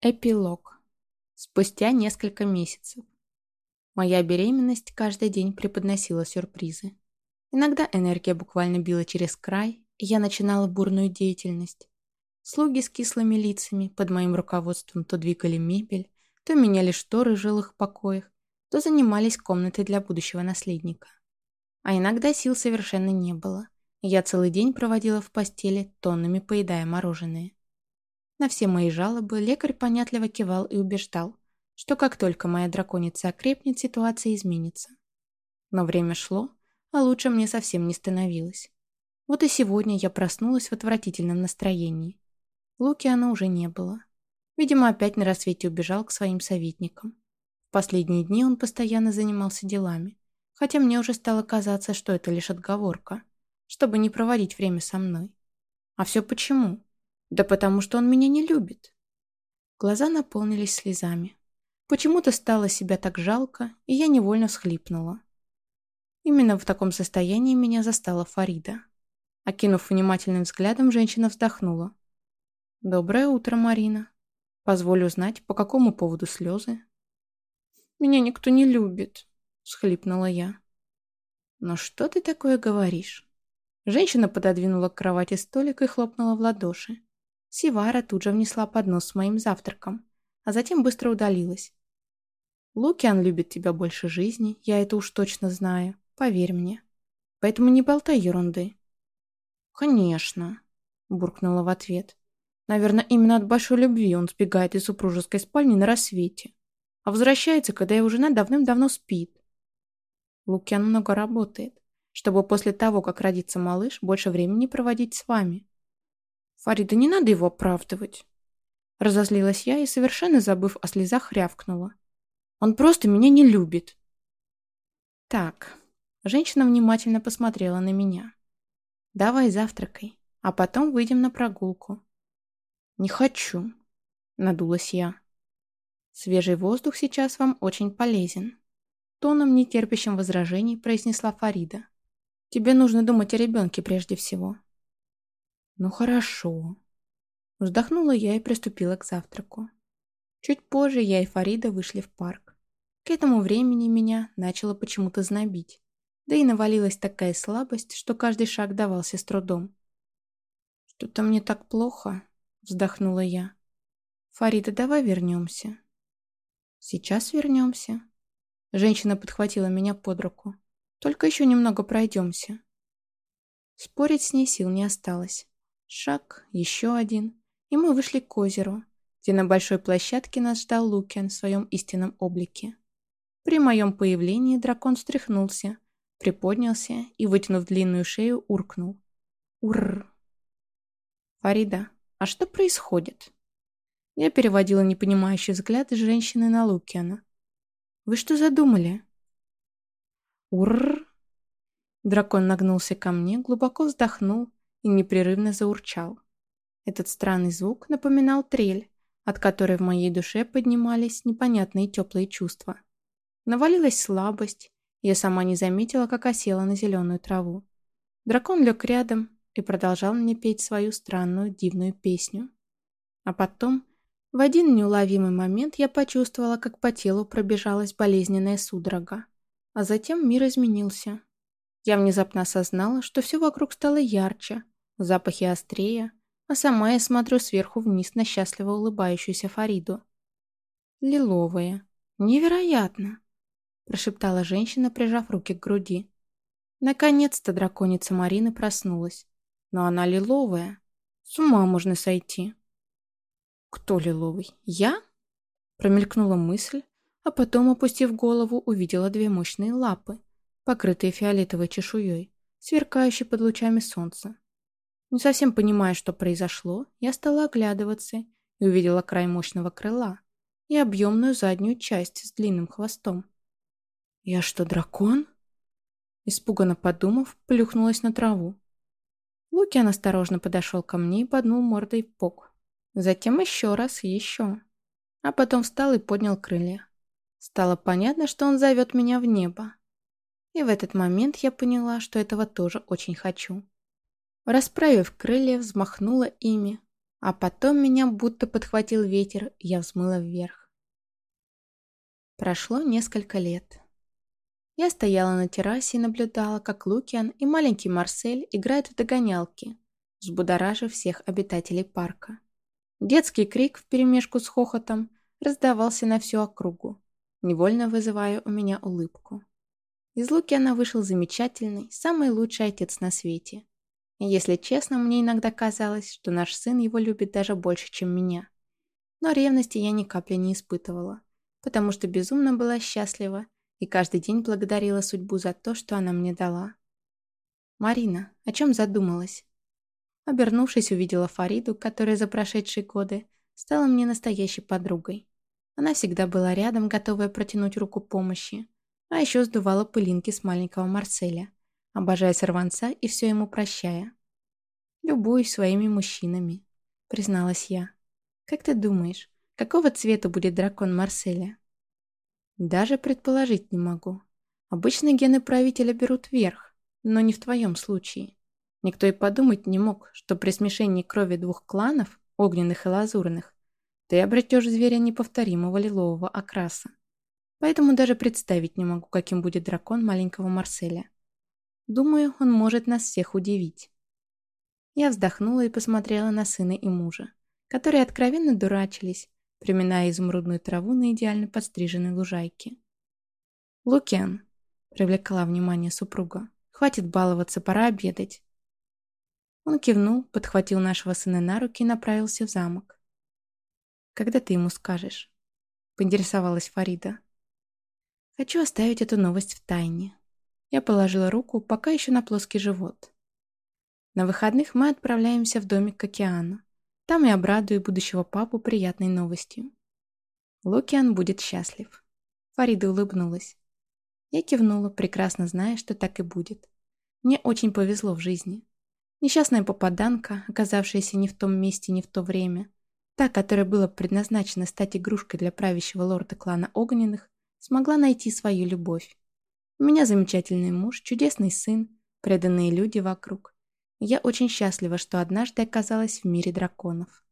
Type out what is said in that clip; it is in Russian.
Эпилог. Спустя несколько месяцев. Моя беременность каждый день преподносила сюрпризы. Иногда энергия буквально била через край, и я начинала бурную деятельность. Слуги с кислыми лицами под моим руководством то двигали мебель, то меняли шторы в жилых покоях, то занимались комнатой для будущего наследника. А иногда сил совершенно не было. Я целый день проводила в постели, тоннами поедая мороженое. На все мои жалобы лекарь понятливо кивал и убеждал, что как только моя драконица окрепнет, ситуация изменится. Но время шло, а лучше мне совсем не становилось. Вот и сегодня я проснулась в отвратительном настроении. Луки оно уже не было. Видимо, опять на рассвете убежал к своим советникам. В последние дни он постоянно занимался делами, хотя мне уже стало казаться, что это лишь отговорка, чтобы не проводить время со мной. А все почему? Да потому что он меня не любит. Глаза наполнились слезами. Почему-то стало себя так жалко, и я невольно всхлипнула. Именно в таком состоянии меня застала Фарида. Окинув внимательным взглядом, женщина вздохнула. «Доброе утро, Марина. Позволю узнать, по какому поводу слезы?» «Меня никто не любит», — всхлипнула я. «Но что ты такое говоришь?» Женщина пододвинула к кровати столик и хлопнула в ладоши. Сивара тут же внесла поднос с моим завтраком, а затем быстро удалилась. «Лукиан любит тебя больше жизни, я это уж точно знаю, поверь мне. Поэтому не болтай ерунды». «Конечно», — буркнула в ответ. «Наверное, именно от большой любви он сбегает из супружеской спальни на рассвете, а возвращается, когда его жена давным-давно спит». Лукиан много работает, чтобы после того, как родится малыш, больше времени проводить с вами. Фарида, не надо его оправдывать. Разозлилась я и, совершенно забыв о слезах, рявкнула. Он просто меня не любит. Так, женщина внимательно посмотрела на меня. Давай завтракай, а потом выйдем на прогулку. Не хочу, надулась я. Свежий воздух сейчас вам очень полезен. Тоном, нетерпящим возражений, произнесла Фарида. Тебе нужно думать о ребенке прежде всего. «Ну хорошо». Вздохнула я и приступила к завтраку. Чуть позже я и Фарида вышли в парк. К этому времени меня начало почему-то знобить. Да и навалилась такая слабость, что каждый шаг давался с трудом. «Что-то мне так плохо», — вздохнула я. «Фарида, давай вернемся». «Сейчас вернемся». Женщина подхватила меня под руку. «Только еще немного пройдемся». Спорить с ней сил не осталось. Шаг, еще один, и мы вышли к озеру, где на большой площадке нас ждал Лукиан в своем истинном облике. При моем появлении дракон встряхнулся, приподнялся и, вытянув длинную шею, уркнул. Урр. Фарида, а что происходит? Я переводила непонимающий взгляд женщины на Лукиана. Вы что задумали? Урр. Дракон нагнулся ко мне, глубоко вздохнул и непрерывно заурчал. Этот странный звук напоминал трель, от которой в моей душе поднимались непонятные теплые чувства. Навалилась слабость, я сама не заметила, как осела на зеленую траву. Дракон лег рядом и продолжал мне петь свою странную дивную песню. А потом, в один неуловимый момент, я почувствовала, как по телу пробежалась болезненная судорога. А затем мир изменился. Я внезапно осознала, что все вокруг стало ярче, запахи острее, а сама я смотрю сверху вниз на счастливо улыбающуюся Фариду. «Лиловая. Невероятно!» – прошептала женщина, прижав руки к груди. Наконец-то драконица Марины проснулась. Но она лиловая. С ума можно сойти. «Кто лиловый? Я?» Промелькнула мысль, а потом, опустив голову, увидела две мощные лапы, покрытые фиолетовой чешуей, сверкающей под лучами солнца. Не совсем понимая, что произошло, я стала оглядываться и увидела край мощного крыла и объемную заднюю часть с длинным хвостом. «Я что, дракон?» Испуганно подумав, плюхнулась на траву. Лукиан осторожно подошел ко мне и поднул мордой в бок. Затем еще раз и еще. А потом встал и поднял крылья. Стало понятно, что он зовет меня в небо. И в этот момент я поняла, что этого тоже очень хочу. Расправив крылья, взмахнула ими, А потом меня будто подхватил ветер, я взмыла вверх. Прошло несколько лет. Я стояла на террасе и наблюдала, как Лукиан и маленький Марсель играют в догонялки, взбудоражив всех обитателей парка. Детский крик вперемешку с хохотом раздавался на всю округу, невольно вызывая у меня улыбку. Из Лукиана вышел замечательный, самый лучший отец на свете. Если честно, мне иногда казалось, что наш сын его любит даже больше, чем меня. Но ревности я ни капли не испытывала, потому что безумно была счастлива и каждый день благодарила судьбу за то, что она мне дала. «Марина, о чем задумалась?» Обернувшись, увидела Фариду, которая за прошедшие годы стала мне настоящей подругой. Она всегда была рядом, готовая протянуть руку помощи, а еще сдувала пылинки с маленького Марселя, обожая сорванца и все ему прощая. «Любуюсь своими мужчинами», — призналась я. «Как ты думаешь, какого цвета будет дракон Марселя?» «Даже предположить не могу. Обычно гены правителя берут верх, но не в твоем случае. Никто и подумать не мог, что при смешении крови двух кланов, огненных и лазурных, ты обретешь зверя неповторимого лилового окраса. Поэтому даже представить не могу, каким будет дракон маленького Марселя. Думаю, он может нас всех удивить. Я вздохнула и посмотрела на сына и мужа, которые откровенно дурачились, приминая изумрудную траву на идеально подстриженной лужайке. «Лукиан», — привлекла внимание супруга, — «хватит баловаться, пора обедать». Он кивнул, подхватил нашего сына на руки и направился в замок. «Когда ты ему скажешь?» — поинтересовалась Фарида. Хочу оставить эту новость в тайне. Я положила руку пока еще на плоский живот. На выходных мы отправляемся в домик к океану. Там я обрадую будущего папу приятной новостью. Лукиан будет счастлив. Фарида улыбнулась. Я кивнула, прекрасно зная, что так и будет. Мне очень повезло в жизни. Несчастная попаданка, оказавшаяся не в том месте, не в то время, та, которая была предназначена стать игрушкой для правящего лорда клана Огненных, смогла найти свою любовь. У меня замечательный муж, чудесный сын, преданные люди вокруг. Я очень счастлива, что однажды оказалась в мире драконов.